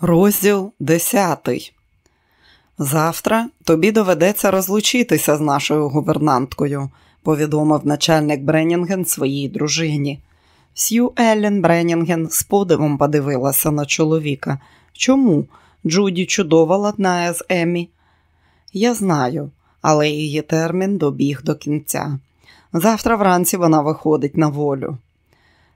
Розділ 10. Завтра тобі доведеться розлучитися з нашою гувернанткою, повідомив начальник Бреннінген своїй дружині. Сью Еллен Бреннінген з подивом подивилася на чоловіка. Чому? Джуді чудово ладнає з Емі. Я знаю, але її термін добіг до кінця. Завтра вранці вона виходить на волю.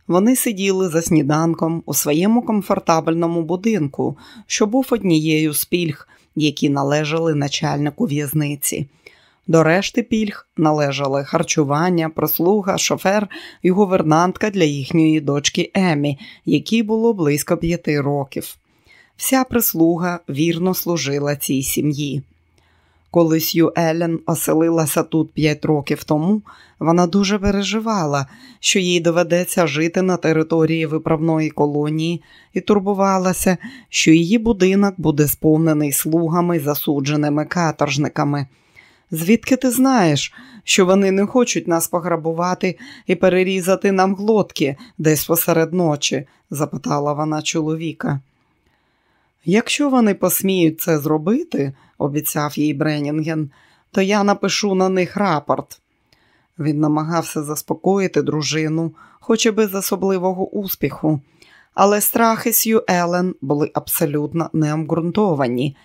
Вони сиділи за сніданком у своєму комфортабельному будинку, що був однією з пільг, які належали начальнику в'язниці. До решти пільг належали харчування, прослуга, шофер і гувернантка для їхньої дочки Емі, якій було близько п'яти років. Вся прислуга вірно служила цій сім'ї. Коли Сью Еллен оселилася тут п'ять років тому, вона дуже переживала, що їй доведеться жити на території виправної колонії, і турбувалася, що її будинок буде сповнений слугами, засудженими каторжниками. Звідки ти знаєш, що вони не хочуть нас пограбувати і перерізати нам глотки десь посеред ночі? запитала вона чоловіка. Якщо вони посміють це зробити, обіцяв їй Бреннінген, то я напишу на них рапорт. Він намагався заспокоїти дружину, хоч і без особливого успіху, але страхи Сью Елен були абсолютно необґрунтовані.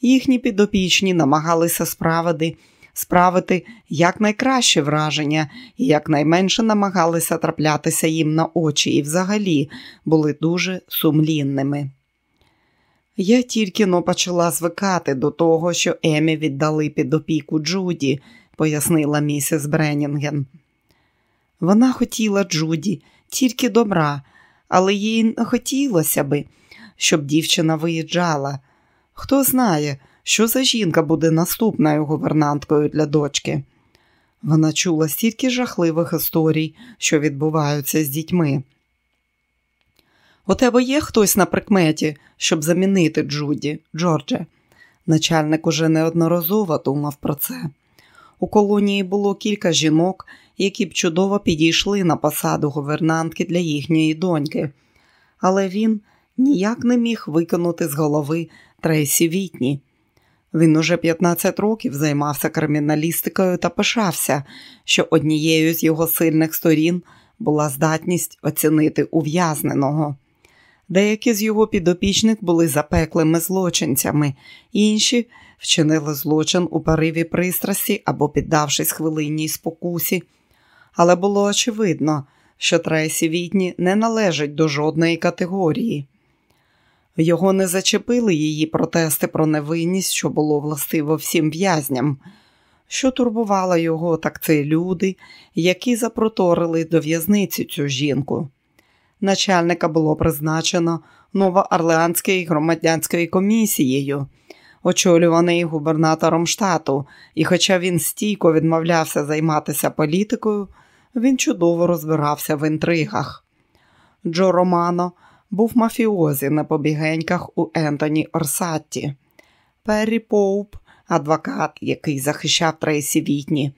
Їхні підопічні намагалися справити справити якнайкраще враження і якнайменше намагалися траплятися їм на очі і взагалі були дуже сумлінними. Я тільки но почала звикати до того, що Емі віддали під опіку Джуді, пояснила місіс Бреннінген. Вона хотіла Джуді тільки добра, але їй не хотілося би, щоб дівчина виїжджала. Хто знає, що за жінка буде наступною гувернанткою для дочки. Вона чула стільки жахливих історій, що відбуваються з дітьми. У тебе є хтось на прикметі, щоб замінити Джуді, Джордже? Начальник уже неодноразово думав про це. У колонії було кілька жінок, які б чудово підійшли на посаду гувернантки для їхньої доньки, але він ніяк не міг викинути з голови Трейсі Вітні. Він уже 15 років займався криміналістикою та пишався, що однією з його сильних сторін була здатність оцінити ув'язненого. Деякі з його підопічних були запеклими злочинцями, інші вчинили злочин у пориві пристрасті або піддавшись хвилинній спокусі. Але було очевидно, що Трейсі Вітні не належить до жодної категорії. Його не зачепили її протести про невинність, що було властиво всім в'язням. Що турбувало його, так це люди, які запроторили до в'язниці цю жінку начальника було призначено новоорлеанською громадянською комісією, очолюваний губернатором штату, і, хоча він стійко відмовлявся займатися політикою, він чудово розбирався в інтригах. Джо Романо був мафіозі на побігеньках у Ентоні Орсатті. Перрі Поуп, адвокат, який захищав Трейсі Вітні,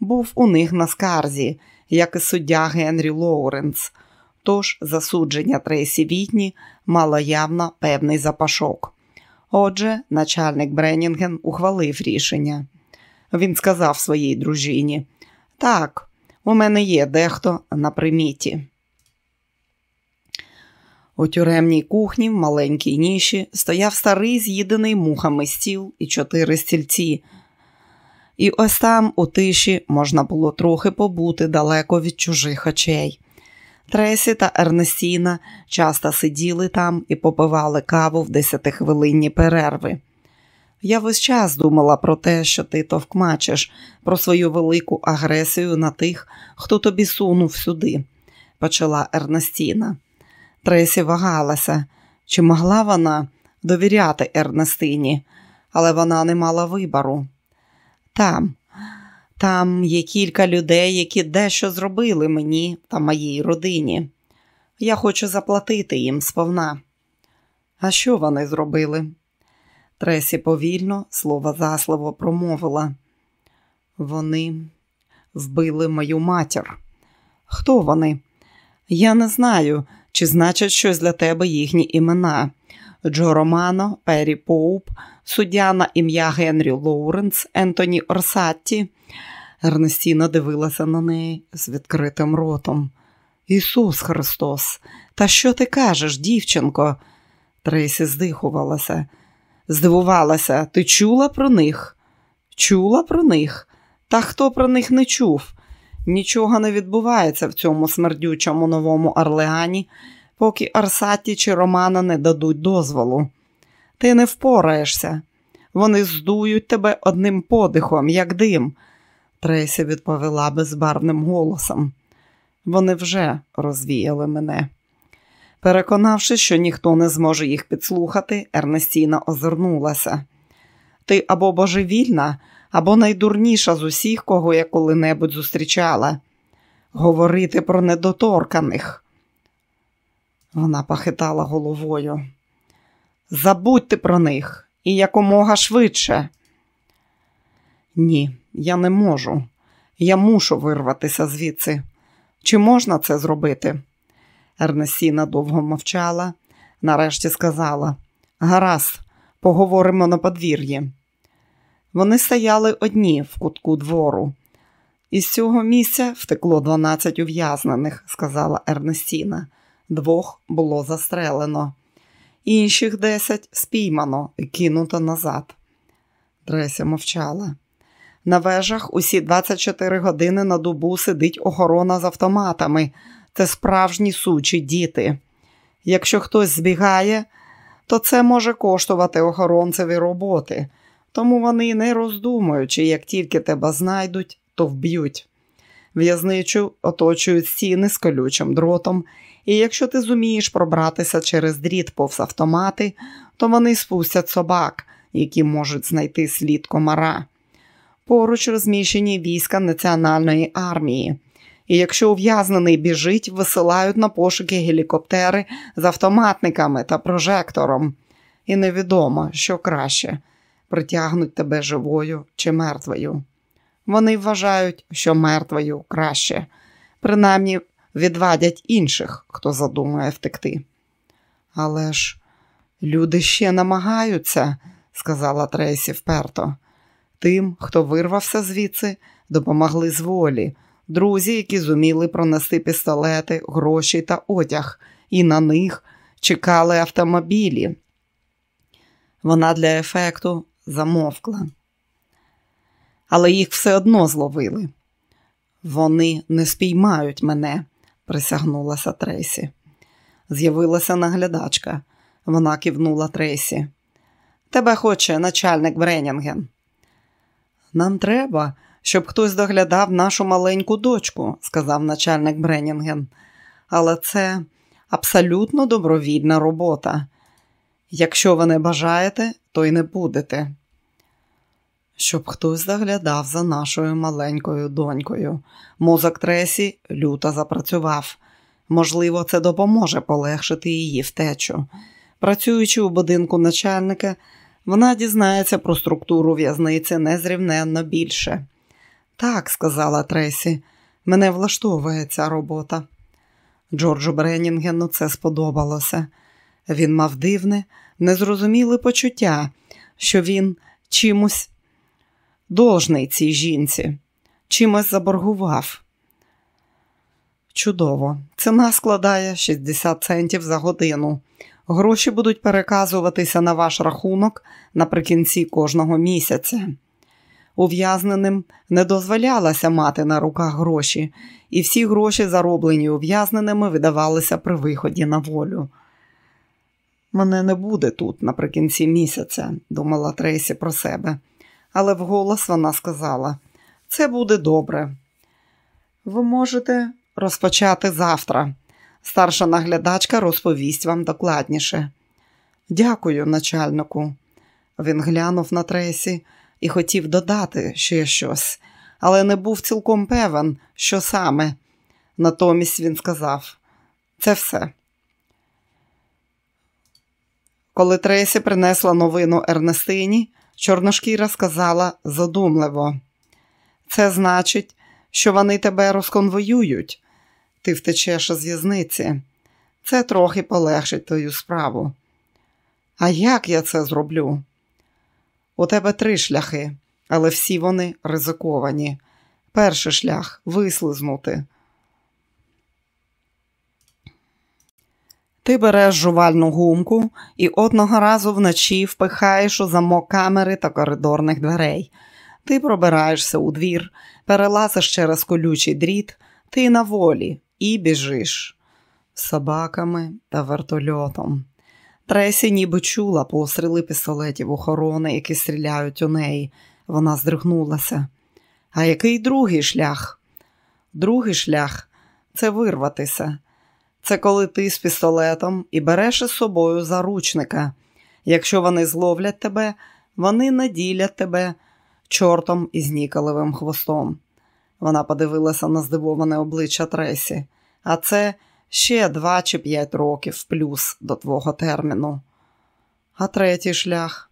був у них на скарзі, як і суддя Генрі Лоуренс – Тож засудження Трейсі Вітні мало явно певний запашок. Отже, начальник Бреннінген ухвалив рішення. Він сказав своїй дружині: Так, у мене є дехто на приміті. У тюремній кухні в маленькій ніші стояв старий з'їдений мухами стіл і чотири стільці. І ось там, у тиші, можна було трохи побути далеко від чужих очей. Тресі та Ернестіна часто сиділи там і попивали каву в десятихвилинні перерви. Я весь час думала про те, що ти товкмачиш, про свою велику агресію на тих, хто тобі сунув сюди, почала Ернестіна. Тресі вагалася, чи могла вона довіряти Ернестині, але вона не мала вибору. Там, там є кілька людей, які дещо зробили мені та моїй родині. Я хочу заплатити їм сповна. А що вони зробили? Тресі повільно, слово за слово, промовила. Вони вбили мою матір. Хто вони? Я не знаю, Чи значать щось для тебе їхні імена? Джо Романо, Пері Поуп, суддя на ім'я Генрі Лоуренс, Ентоні Орсатті. Ернестіна дивилася на неї з відкритим ротом. Ісус Христос, та що ти кажеш, дівчинко? Трейсі здихувалася. Здивувалася, ти чула про них? Чула про них? Та хто про них не чув? Нічого не відбувається в цьому смердючому новому Орлеані, поки Арсаті чи Романа не дадуть дозволу. Ти не впораєшся. Вони здують тебе одним подихом, як дим, Трейсі відповіла безбарвним голосом. Вони вже розвіяли мене. Переконавшись, що ніхто не зможе їх підслухати, Ернестіна озирнулася. Ти або божевільна, або найдурніша з усіх, кого я коли-небудь зустрічала. Говорити про недоторканих. Вона похитала головою. Забудьте про них і якомога швидше. Ні, я не можу. Я мушу вирватися звідси. Чи можна це зробити? Ернесіна довго мовчала, нарешті сказала: Гаразд, поговоримо на подвір'ї. Вони стояли одні в кутку двору. Із цього місця втекло 12 ув'язнених, сказала Ернестіна. Двох було застрелено, інших десять спіймано і кинуто назад. Треся мовчала. На вежах усі 24 години на добу сидить охорона з автоматами. Це справжні сучі діти. Якщо хтось збігає, то це може коштувати охоронцеві роботи, тому вони, не роздумуючи, як тільки тебе знайдуть, то вб'ють. В'язничу оточують стіни з колючим дротом, і якщо ти зумієш пробратися через дріт повз автомати, то вони спустять собак, які можуть знайти слід комара. Поруч розміщені війська Національної армії. І якщо ув'язнений біжить, висилають на пошуки гелікоптери з автоматниками та прожектором. І невідомо, що краще притягнуть тебе живою чи мертвою. Вони вважають, що мертвою краще, принаймні відвадять інших, хто задумає втекти. Але ж люди ще намагаються, сказала Трейсі вперто. Тим, хто вирвався звідси, допомогли з волі, друзі, які зуміли пронести пістолети, гроші та одяг, і на них чекали автомобілі. Вона для ефекту замовкла. Але їх все одно зловили. Вони не спіймають мене, присягнулася Трейсі. З'явилася наглядачка. Вона кивнула Трейсі. Тебе хоче начальник Бренінген. Нам треба, щоб хтось доглядав нашу маленьку дочку, сказав начальник Бренінген. Але це абсолютно добровільна робота. Якщо ви не бажаєте, то й не будете. Щоб хтось доглядав за нашою маленькою донькою. Мозок Тресі люто запрацював. Можливо, це допоможе полегшити її втечу. Працюючи у будинку начальника, вона дізнається про структуру в'язниці незрівненно більше. Так, сказала Тресі, мене влаштовує ця робота. Джорджу Бренінгену це сподобалося. Він мав дивне, незрозуміле почуття, що він чимось должний цій жінці, чимось заборгував. Чудово, ціна складає 60 центів за годину. Гроші будуть переказуватися на ваш рахунок наприкінці кожного місяця. Ув'язненим не дозволялося мати на руках гроші, і всі гроші, зароблені ув'язненими, видавалися при виході на волю. Мене не буде тут наприкінці місяця, думала Трейсі про себе, але вголос вона сказала: це буде добре. Ви можете розпочати завтра. Старша наглядачка розповість вам докладніше. Дякую, начальнику. Він глянув на Тресі і хотів додати ще щось, але не був цілком певен, що саме. Натомість він сказав: це все. Коли Тресі принесла новину Ернестині, Чорношкіра сказала задумливо: це значить, що вони тебе розконвоюють. Ти втечеш з в'язниці. Це трохи полегшить твою справу. А як я це зроблю? У тебе три шляхи, але всі вони ризиковані. Перший шлях вислизнути. Ти береш жувальну гумку і одного разу вночі впихаєш у замок камери та коридорних дверей. Ти пробираєшся у двір, перелазиш через колючий дріт, ти на волі і біжиш собаками та вертольотом. Тресі ніби чула постріли пістолетів охорони, які стріляють у неї. Вона здригнулася. А який другий шлях? Другий шлях це вирватися. Це коли ти з пістолетом і береш із собою заручника. Якщо вони зловлять тебе, вони наділять тебе чортом із нікалевим хвостом. Вона подивилася на здивоване обличчя Тресі, а це ще два чи п'ять років плюс до твого терміну. А третій шлях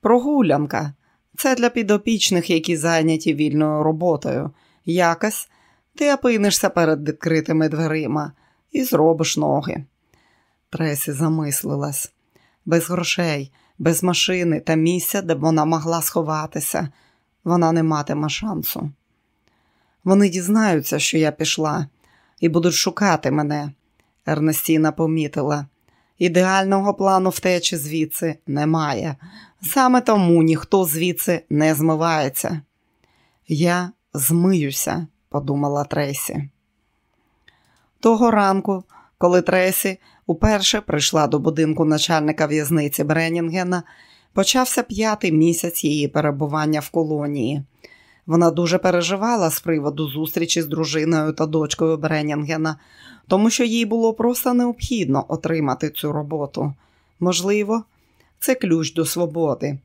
прогулянка. Це для підопічних, які зайняті вільною роботою. Якось ти опинишся перед відкритими дверима і зробиш ноги. Тресі замислилась без грошей, без машини та місця, де б вона могла сховатися. Вона не матиме шансу. Вони дізнаються, що я пішла, і будуть шукати мене. Ернестіна помітила. Ідеального плану втечі звідси немає. Саме тому ніхто звідси не змивається. Я змиюся, подумала Тресі. Того ранку, коли Тресі уперше прийшла до будинку начальника в'язниці Бренінгена, почався п'ятий місяць її перебування в колонії. Вона дуже переживала з приводу зустрічі з дружиною та дочкою Бренінгена, тому що їй було просто необхідно отримати цю роботу. Можливо, це ключ до свободи.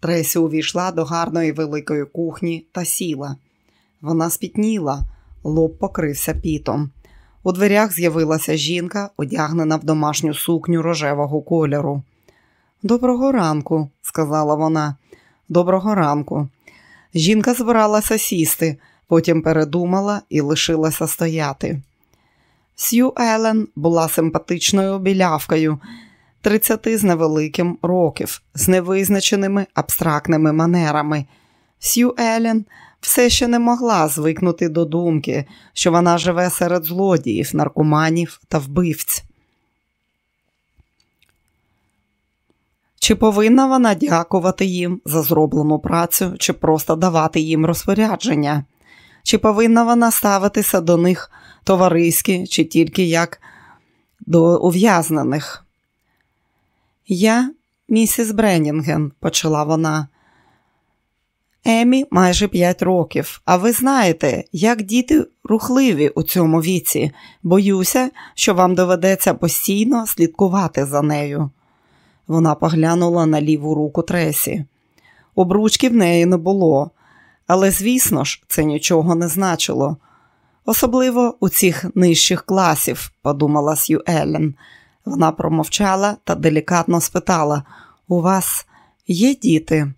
Тресі увійшла до гарної великої кухні та сіла. Вона спітніла, лоб покрився пітом. У дверях з'явилася жінка, одягнена в домашню сукню рожевого кольору. Доброго ранку, сказала вона. Доброго ранку. Жінка збиралася сісти, потім передумала і лишилася стояти. Сью Елен була симпатичною білявкою, тридцяти з невеликим років, з невизначеними абстрактними манерами. Сью Елен все ще не могла звикнути до думки, що вона живе серед злодіїв, наркоманів та вбивць. Чи повинна вона дякувати їм за зроблену працю, чи просто давати їм розпорядження? Чи повинна вона ставитися до них товариськи, чи тільки як до ув'язнених? Я, місіс Бреннінген, почала вона. Емі майже п'ять років, а ви знаєте, як діти рухливі у цьому віці. Боюся, що вам доведеться постійно слідкувати за нею. Вона поглянула на ліву руку Тресі. Обручки в неї не було, але, звісно ж, це нічого не значило. Особливо у цих нижчих класів, подумала Сью Еллен. Вона промовчала та делікатно спитала: У вас є діти?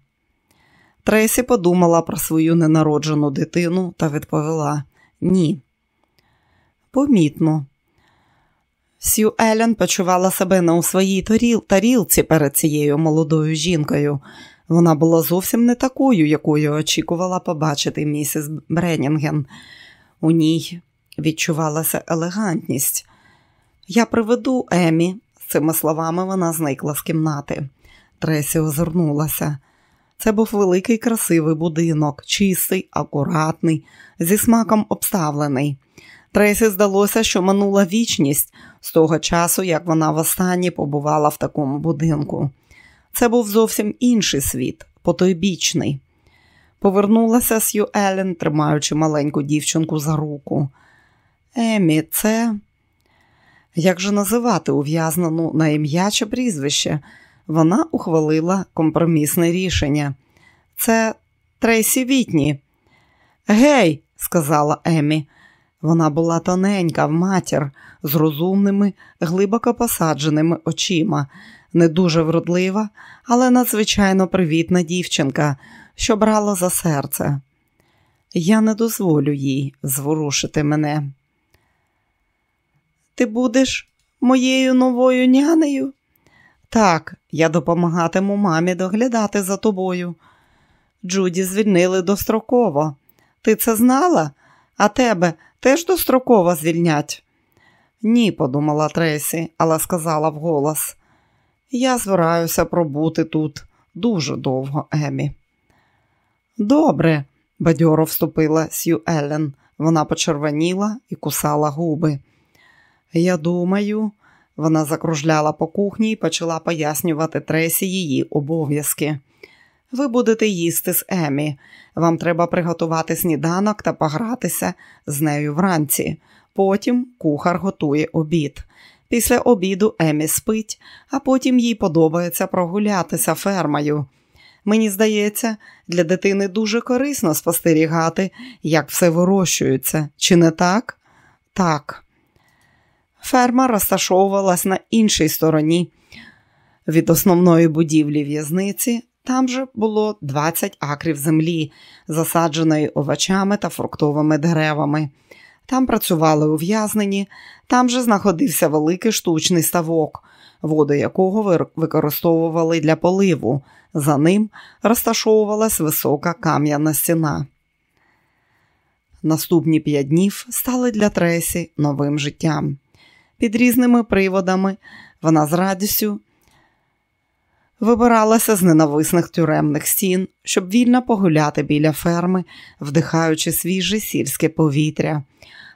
Тресі подумала про свою ненароджену дитину та відповіла ні. Помітно. Сью Елен почувала себе не у своїй таріл, тарілці перед цією молодою жінкою. Вона була зовсім не такою, якою очікувала побачити місіс Бреннінген. У ній відчувалася елегантність. Я приведу Емі, цими словами вона зникла з кімнати. Тресі озирнулася. Це був великий красивий будинок, чистий, акуратний, зі смаком обставлений. Тресі здалося, що минула вічність з того часу, як вона востаннє побувала в такому будинку. Це був зовсім інший світ, потойбічний. Повернулася Сью Елен, тримаючи маленьку дівчинку за руку. Емі, це як же називати ув'язнену на ім'я чи прізвище? Вона ухвалила компромісне рішення. Це Трейсі Вітні. Гей, сказала Емі. Вона була тоненька в матір, з розумними, глибоко посадженими очима, не дуже вродлива, але надзвичайно привітна дівчинка, що брала за серце. Я не дозволю їй зворушити мене. Ти будеш моєю новою нянею? Так, я допомагатиму мамі доглядати за тобою. Джуді звільнили достроково. Ти це знала? А тебе теж достроково звільнять? Ні, подумала Тресі, але сказала вголос. Я збираюся пробути тут дуже довго, Емі. Добре, бадьоро вступила Сью Еллен. Вона почервоніла і кусала губи. Я думаю, вона закружляла по кухні і почала пояснювати Тресі її обов'язки. Ви будете їсти з Емі. Вам треба приготувати сніданок та погратися з нею вранці. Потім кухар готує обід. Після обіду Емі спить, а потім їй подобається прогулятися фермою. Мені здається, для дитини дуже корисно спостерігати, як все вирощується. Чи не так? Так. Ферма розташовувалась на іншій стороні від основної будівлі в'язниці. Там же було 20 акрів землі, засадженої овочами та фруктовими деревами. Там працювали ув'язнені, там же знаходився великий штучний ставок, воду якого використовували для поливу. За ним розташовувалась висока кам'яна стіна. Наступні п'ять днів стали для Тресі новим життям. Під різними приводами вона з радістю вибиралася з ненависних тюремних стін, щоб вільно погуляти біля ферми, вдихаючи свіже сільське повітря.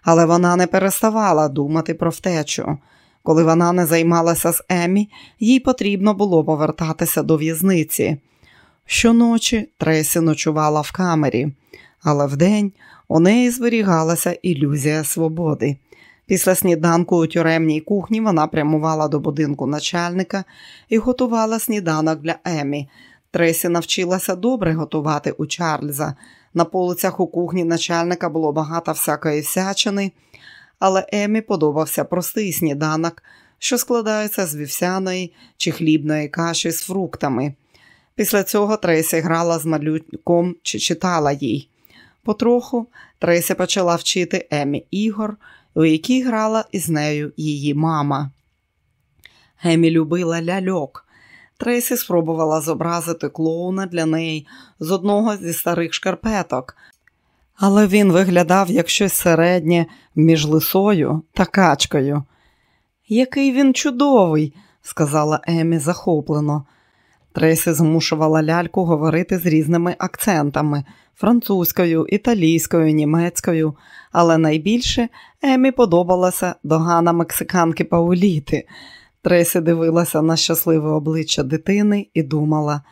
Але вона не переставала думати про втечу. Коли вона не займалася з Емі, їй потрібно було повертатися до в'язниці. Щоночі Тресі ночувала в камері, але вдень у неї зберігалася ілюзія свободи. Після сніданку у тюремній кухні вона прямувала до будинку начальника і готувала сніданок для Емі. Тресі навчилася добре готувати у Чарльза. На полицях у кухні начальника було багато всякої всячини, але Емі подобався простий сніданок, що складається з вівсяної чи хлібної каші з фруктами. Після цього Тресі грала з малюком чи читала їй. Потроху Тресі почала вчити Емі ігор, у якій грала із нею її мама. Емі любила ляльок. Тресі спробувала зобразити клоуна для неї з одного зі старих шкарпеток, але він виглядав як щось середнє між лисою та качкою. Який він чудовий, сказала Емі захоплено. Тресі змушувала ляльку говорити з різними акцентами французькою, італійською, німецькою, але найбільше Емі подобалася догана мексиканки Пауліти. Тресі дивилася на щасливе обличчя дитини і думала: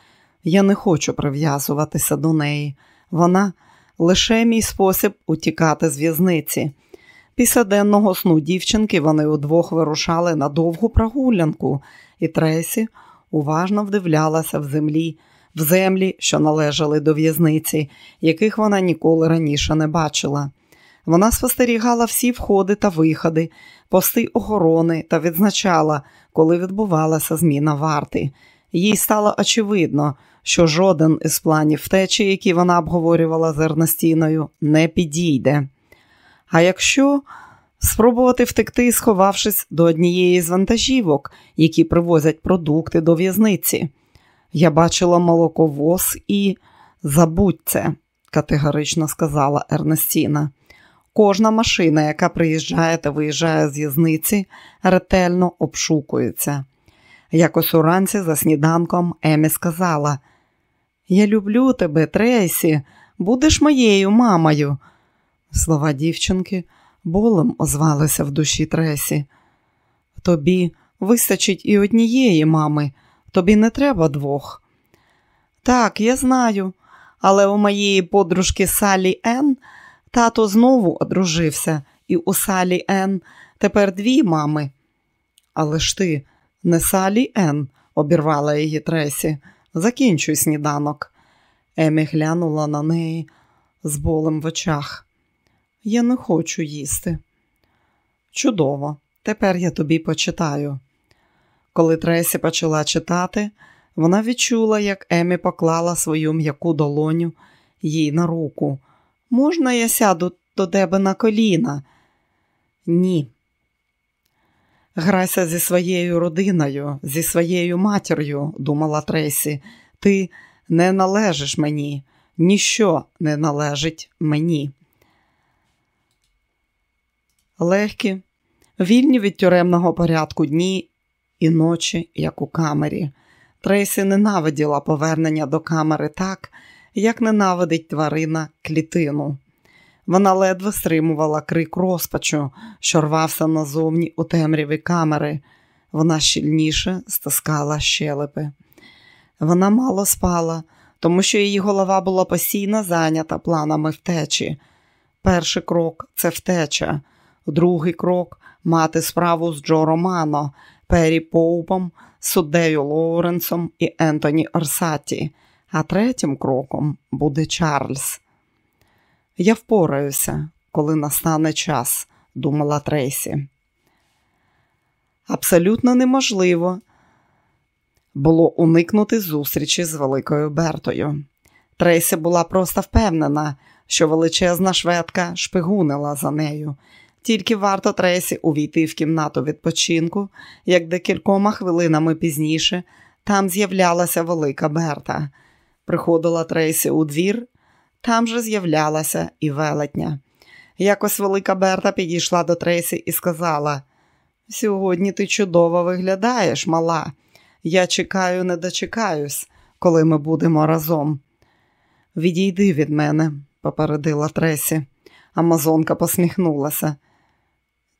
я не хочу прив'язуватися до неї. Вона лише мій спосіб утікати з в'язниці. Після денного сну дівчинки вони удвох вирушали на довгу прогулянку, і Тресі уважно вдивлялася в землі, в землі, що належали до в'язниці, яких вона ніколи раніше не бачила. Вона спостерігала всі входи та виходи, пости охорони та відзначала, коли відбувалася зміна варти. Їй стало очевидно, що жоден із планів втечі, які вона обговорювала з Ернестіною, не підійде. А якщо спробувати втекти, сховавшись до однієї з вантажівок, які привозять продукти до в'язниці. Я бачила молоковоз і забудь це, категорично сказала Ернестіна. Кожна машина, яка приїжджає та виїжджає з в'язниці, ретельно обшукується. Якось уранці за сніданком Емі сказала: Я люблю тебе, Трейсі, будеш моєю мамою. Слова дівчинки болем озвалися в душі Тресі. Тобі вистачить і однієї мами, тобі не треба двох. Так, я знаю, але у моєї подружки Салі Ен тато знову одружився, і у Салі Ен тепер дві мами. Але ж ти не Салі Ен, обірвала її Тресі. Закінчуй сніданок. Емі глянула на неї з болем в очах. Я не хочу їсти. Чудово, тепер я тобі почитаю. Коли Тресі почала читати, вона відчула, як Емі поклала свою м'яку долоню їй на руку. Можна я сяду до тебе на коліна? Ні. Грайся зі своєю родиною, зі своєю матір'ю, думала Трейсі, ти не належиш мені, ніщо не належить мені. Легкі, вільні від тюремного порядку дні і ночі, як у камері. Трейсі ненавиділа повернення до камери так, як ненавидить тварина клітину. Вона ледве стримувала крик розпачу, що рвався назовні у темряві камери. Вона щільніше стискала щелепи. Вона мало спала, тому що її голова була постійно зайнята планами втечі. Перший крок це втеча, другий крок мати справу з Джо Романо, Пері Поупом, суддею Лоуренсом і Ентоні Орсаті, а третім кроком буде Чарльз. Я впораюся, коли настане час, думала Трейсі. Абсолютно неможливо було уникнути зустрічі з великою Бертою. Трейсі була просто впевнена, що величезна шведка шпигунила за нею. Тільки варто Трейсі увійти в кімнату відпочинку, як декількома хвилинами пізніше там з'являлася велика Берта. Приходила Трейсі у двір, там же з'являлася і велетня. Якось велика Берта підійшла до Трейсі і сказала: Сьогодні ти чудово виглядаєш, мала. Я чекаю, не дочекаюсь, коли ми будемо разом. Відійди від мене, попередила Тресі. Амазонка посміхнулася.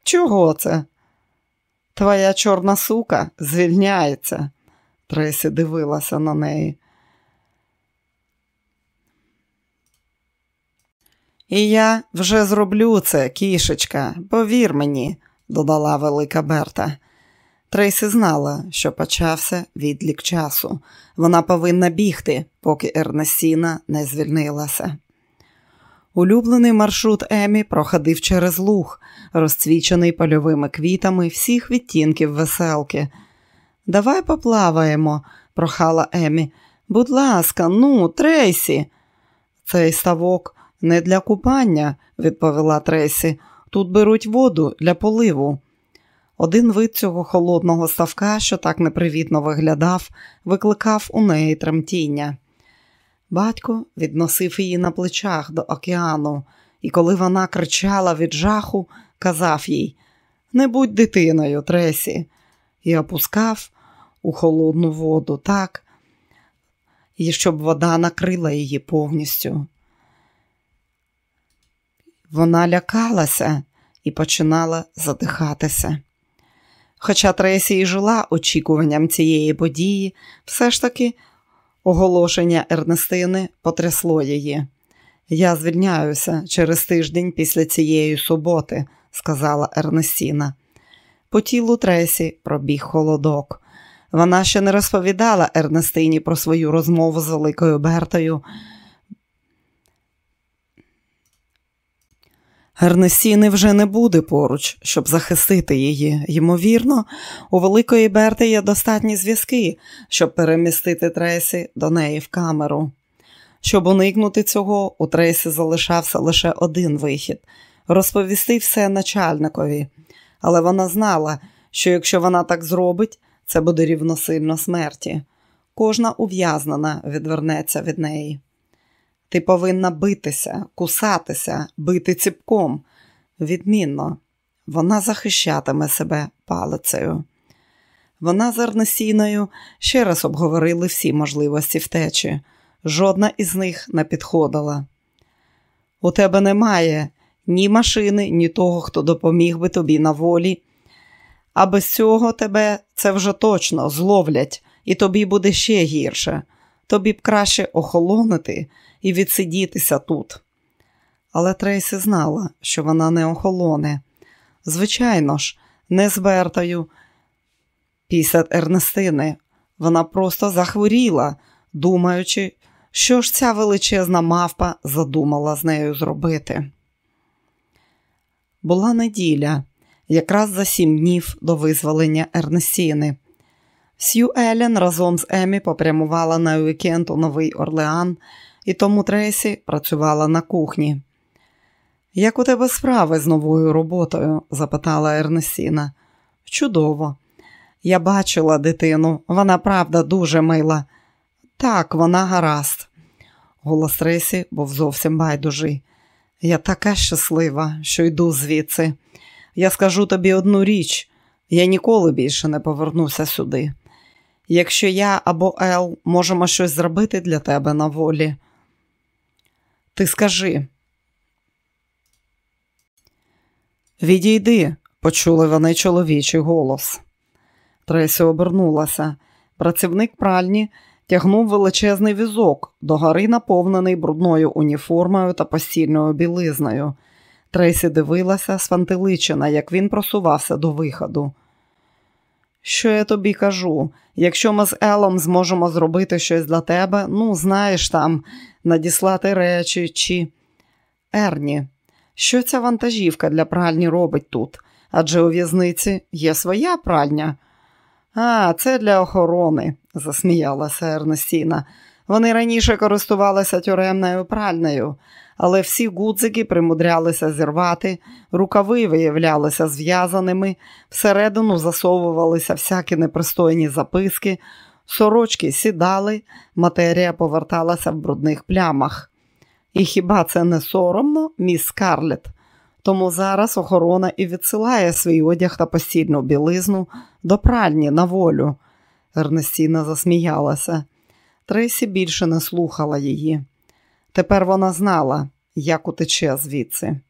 Чого це? Твоя чорна сука звільняється. Тресі дивилася на неї. І я вже зроблю це, кішечка, повір мені, додала велика Берта. Трейсі знала, що почався відлік часу. Вона повинна бігти, поки Ернестіна не звільнилася. Улюблений маршрут Емі проходив через луг, розцвічений польовими квітами всіх відтінків веселки. Давай поплаваємо, прохала Емі. Будь ласка, ну, Трейсі. Цей ставок не для купання, відповіла Трейсі. Тут беруть воду для поливу. Один вид цього холодного ставка, що так непривітно виглядав, викликав у неї тремтіння. Батько відносив її на плечах до океану, і коли вона кричала від жаху, казав їй Не будь дитиною, Тресі, і опускав у холодну воду так, і щоб вода накрила її повністю. Вона лякалася і починала задихатися. Хоча Тресі і жила очікуванням цієї події, все ж таки оголошення Ернестини потрясло її. Я звільняюся через тиждень після цієї суботи, сказала Ернестіна. По тілу Тресі пробіг холодок. Вона ще не розповідала Ернестині про свою розмову з Великою Бертою. Ернестіни вже не буде поруч, щоб захистити її. Ймовірно, у Великої Берти є достатні зв'язки, щоб перемістити Тресі до неї в камеру. Щоб уникнути цього, у Тресі залишався лише один вихід розповісти все начальникові, але вона знала, що якщо вона так зробить, це буде рівносильно смерті. Кожна ув'язнена відвернеться від неї. Ти повинна битися, кусатися, бити ціпком. Відмінно, вона захищатиме себе палицею. Вона з Арнесіною ще раз обговорили всі можливості втечі. Жодна із них не підходила. У тебе немає ні машини, ні того, хто допоміг би тобі на волі. А без цього тебе це вже точно зловлять, і тобі буде ще гірше. Тобі б краще охолонити і відсидітися тут. Але Трейсі знала, що вона не охолоне. Звичайно ж, не з Бертою. Після Ернестини вона просто захворіла, думаючи, що ж ця величезна мавпа задумала з нею зробити. Була неділя, якраз за сім днів до визволення Ернестіни. Сью Елен разом з Емі попрямувала на уікенд у Новий Орлеан і тому Тресі працювала на кухні. Як у тебе справи з новою роботою? запитала Ернестіна. Чудово. Я бачила дитину, вона правда дуже мила. Так, вона гаразд. Голос Ресі був зовсім байдужий. Я така щаслива, що йду звідси. Я скажу тобі одну річ: я ніколи більше не повернуся сюди. Якщо я або Ел можемо щось зробити для тебе на волі, ти скажи. Відійди, почули вони чоловічий голос. Тресі обернулася. Працівник пральні тягнув величезний візок, догори наповнений брудною уніформою та постільною білизною. Трейсі дивилася свантеличена, як він просувався до виходу. Що я тобі кажу? Якщо ми з Елом зможемо зробити щось для тебе, ну, знаєш там, надіслати речі чи. Ерні, що ця вантажівка для пральні робить тут? Адже у в'язниці є своя пральня. А, це для охорони, засміялася Ернестіна. Вони раніше користувалися тюремною пральнею, але всі гудзики примудрялися зірвати, рукави виявлялися зв'язаними, всередину засовувалися всякі непристойні записки, сорочки сідали, матерія поверталася в брудних плямах. І хіба це не соромно, міс Скарлетт? Тому зараз охорона і відсилає свій одяг та постільну білизну до пральні на волю. Ернестіна засміялася. Тресі більше не слухала її. Тепер вона знала, як утече звідси.